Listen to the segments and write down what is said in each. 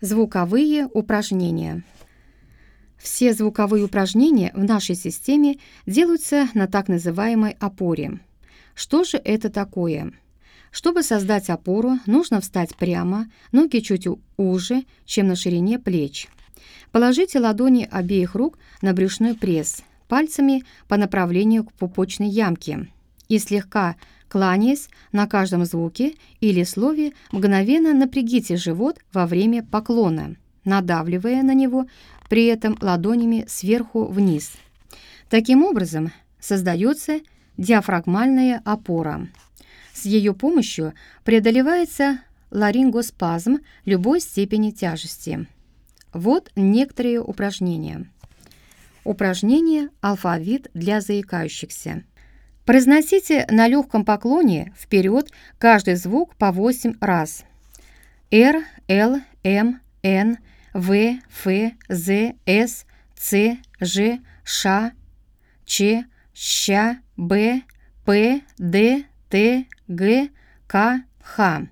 Звуковые упражнения. Все звуковые упражнения в нашей системе делаются на так называемой опоре. Что же это такое? Чтобы создать опору, нужно встать прямо, ноги чуть уже, чем на ширине плеч. Положите ладони обеих рук на брюшной пресс, пальцами по направлению к пупочной ямке и слегка Кланяясь на каждом звуке или слове, мгновенно напрягите живот во время поклона, надавливая на него при этом ладонями сверху вниз. Таким образом, создается диафрагмальная опора. С ее помощью преодолевается ларингоспазм любой степени тяжести. Вот некоторые упражнения. Упражнение «Алфавит для заикающихся». Произносите на легком поклоне вперед каждый звук по 8 раз. Р, Л, М, Н, В, Ф, З, С, Ц, Ж, Ш, Ч, Щ, Б, П, Д, Т, Г, К, Х.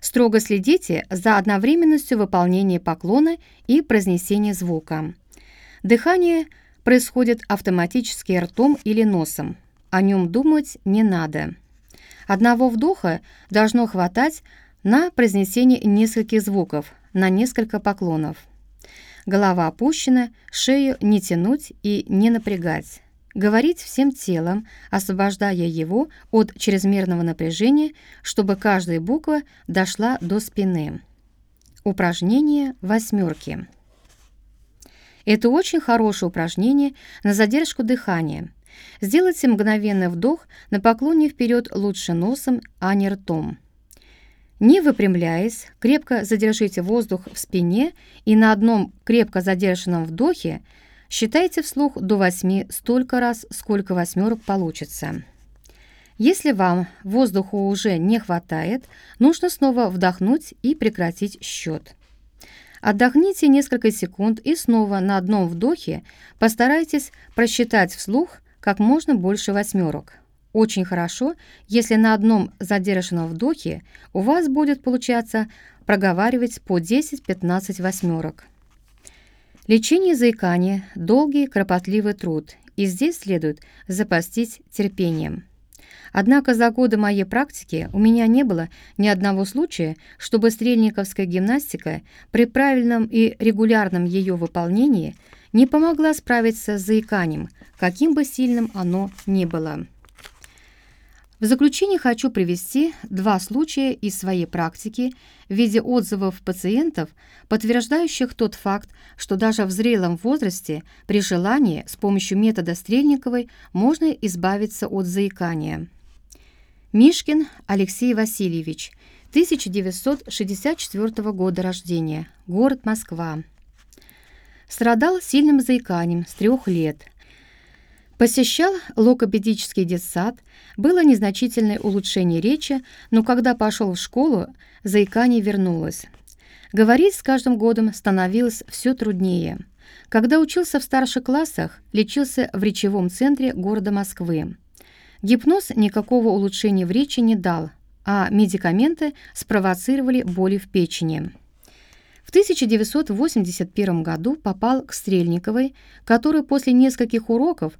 Строго следите за одновременностью выполнения поклона и произнесения звука. Дыхание происходит автоматически ртом или носом о нем думать не надо. Одного вдоха должно хватать на произнесение нескольких звуков, на несколько поклонов. Голова опущена, шею не тянуть и не напрягать. Говорить всем телом, освобождая его от чрезмерного напряжения, чтобы каждая буква дошла до спины. Упражнение восьмерки. Это очень хорошее упражнение на задержку дыхания – Сделайте мгновенный вдох на поклоне вперед лучше носом, а не ртом. Не выпрямляясь, крепко задержите воздух в спине и на одном крепко задержанном вдохе считайте вслух до 8 столько раз, сколько восьмерок получится. Если вам воздуха уже не хватает, нужно снова вдохнуть и прекратить счет. Отдохните несколько секунд и снова на одном вдохе постарайтесь просчитать вслух как можно больше восьмерок. Очень хорошо, если на одном задержанном вдохе у вас будет получаться проговаривать по 10-15 восьмерок. Лечение заикания – долгий, кропотливый труд, и здесь следует запастись терпением. Однако за годы моей практики у меня не было ни одного случая, чтобы стрельниковская гимнастика при правильном и регулярном ее выполнении – не помогла справиться с заиканием, каким бы сильным оно ни было. В заключение хочу привести два случая из своей практики в виде отзывов пациентов, подтверждающих тот факт, что даже в зрелом возрасте при желании с помощью метода Стрельниковой можно избавиться от заикания. Мишкин Алексей Васильевич, 1964 года рождения, город Москва. Страдал сильным заиканием с трех лет. Посещал логопедический детсад, было незначительное улучшение речи, но когда пошел в школу, заикание вернулось. Говорить с каждым годом становилось все труднее. Когда учился в старших классах, лечился в речевом центре города Москвы. Гипноз никакого улучшения в речи не дал, а медикаменты спровоцировали боли в печени. В 1981 году попал к Стрельниковой, которая после нескольких уроков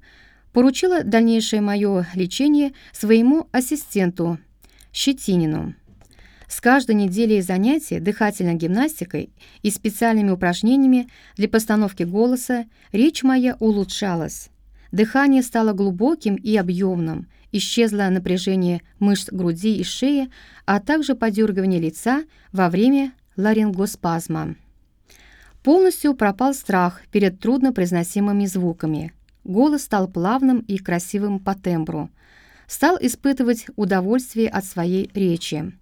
поручила дальнейшее мое лечение своему ассистенту Щетинину. С каждой неделей занятий дыхательной гимнастикой и специальными упражнениями для постановки голоса речь моя улучшалась. Дыхание стало глубоким и объемным, исчезло напряжение мышц груди и шеи, а также подергивание лица во время ларингоспазма. Полностью пропал страх перед труднопроизносимыми звуками. Голос стал плавным и красивым по тембру. Стал испытывать удовольствие от своей речи.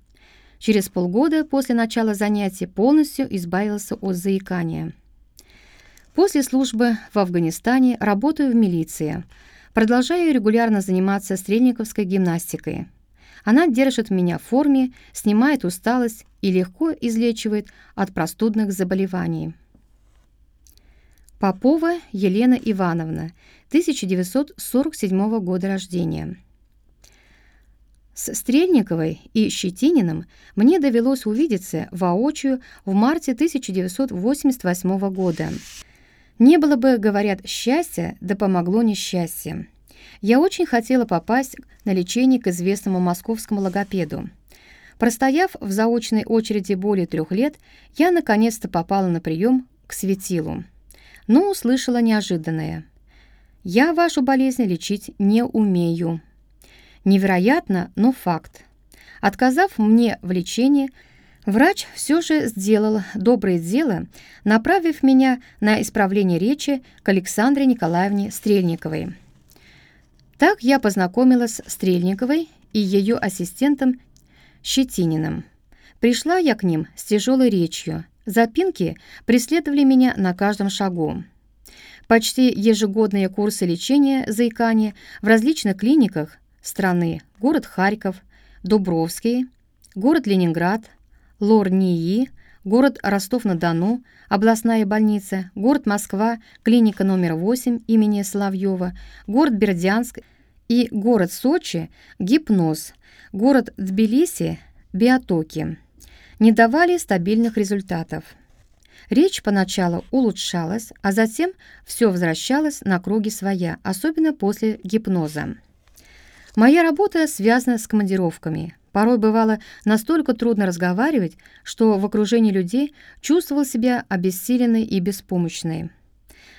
Через полгода после начала занятий полностью избавился от заикания. После службы в Афганистане работаю в милиции. Продолжаю регулярно заниматься стрельниковской гимнастикой. Она держит меня в форме, снимает усталость и легко излечивает от простудных заболеваний. Попова Елена Ивановна, 1947 года рождения. С Стрельниковой и Щетининым мне довелось увидеться воочию в марте 1988 года. Не было бы, говорят, счастья, да помогло несчастье. Я очень хотела попасть на лечение к известному московскому логопеду. Простояв в заочной очереди более трех лет, я наконец-то попала на прием к светилу. Но услышала неожиданное. «Я вашу болезнь лечить не умею». Невероятно, но факт. Отказав мне в лечении, врач все же сделал доброе дело, направив меня на исправление речи к Александре Николаевне Стрельниковой. Так я познакомилась с Стрельниковой и ее ассистентом Щетининым. Пришла я к ним с тяжелой речью. Запинки преследовали меня на каждом шагу. Почти ежегодные курсы лечения заикания в различных клиниках страны город Харьков, Дубровский, город Ленинград, Лорнии, город Ростов-на-Дону, областная больница, город Москва, клиника номер 8 имени Соловьева, город Бердянск и город Сочи гипноз, город Тбилиси биотоки не давали стабильных результатов. Речь поначалу улучшалась, а затем все возвращалось на круги своя, особенно после гипноза. Моя работа связана с командировками. Порой бывало настолько трудно разговаривать, что в окружении людей чувствовал себя обессиленной и беспомощной.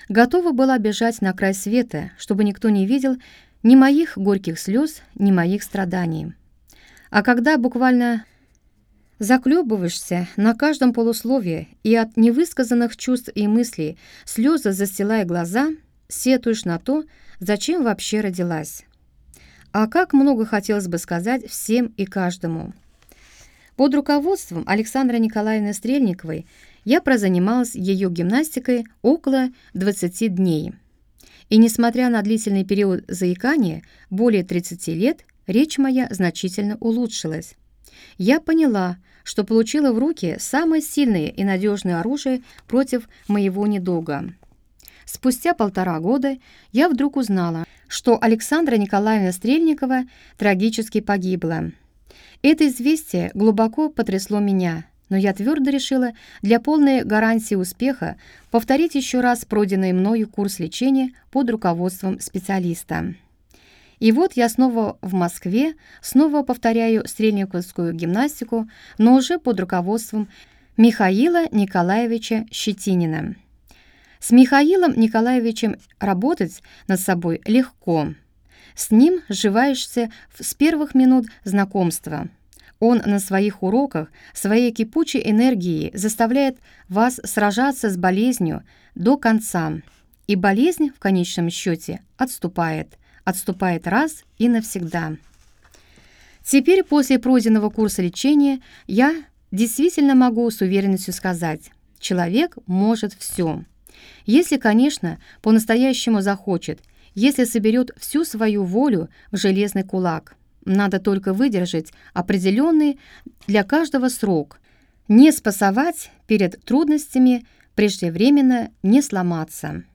Готова была бежать на край света, чтобы никто не видел ни моих горьких слез, ни моих страданий. А когда буквально заклёбываешься на каждом полусловии и от невысказанных чувств и мыслей слезы застилая глаза, сетуешь на то, зачем вообще родилась. А как много хотелось бы сказать всем и каждому. Под руководством Александры Николаевны Стрельниковой я прозанималась ее гимнастикой около 20 дней. И несмотря на длительный период заикания, более 30 лет, речь моя значительно улучшилась. Я поняла, что получила в руки самое сильное и надежное оружие против моего недуга. Спустя полтора года я вдруг узнала, что Александра Николаевна Стрельникова трагически погибла. Это известие глубоко потрясло меня, но я твердо решила для полной гарантии успеха повторить еще раз пройденный мною курс лечения под руководством специалиста. И вот я снова в Москве, снова повторяю стрельниковскую гимнастику, но уже под руководством Михаила Николаевича Щетинина. С Михаилом Николаевичем работать над собой легко. С ним сживаешься с первых минут знакомства. Он на своих уроках своей кипучей энергией заставляет вас сражаться с болезнью до конца. И болезнь в конечном счете отступает, отступает раз и навсегда. Теперь после пройденного курса лечения я действительно могу с уверенностью сказать, человек может все. Если, конечно, по-настоящему захочет, если соберет всю свою волю в железный кулак. Надо только выдержать определенный для каждого срок, не спасовать перед трудностями, преждевременно не сломаться.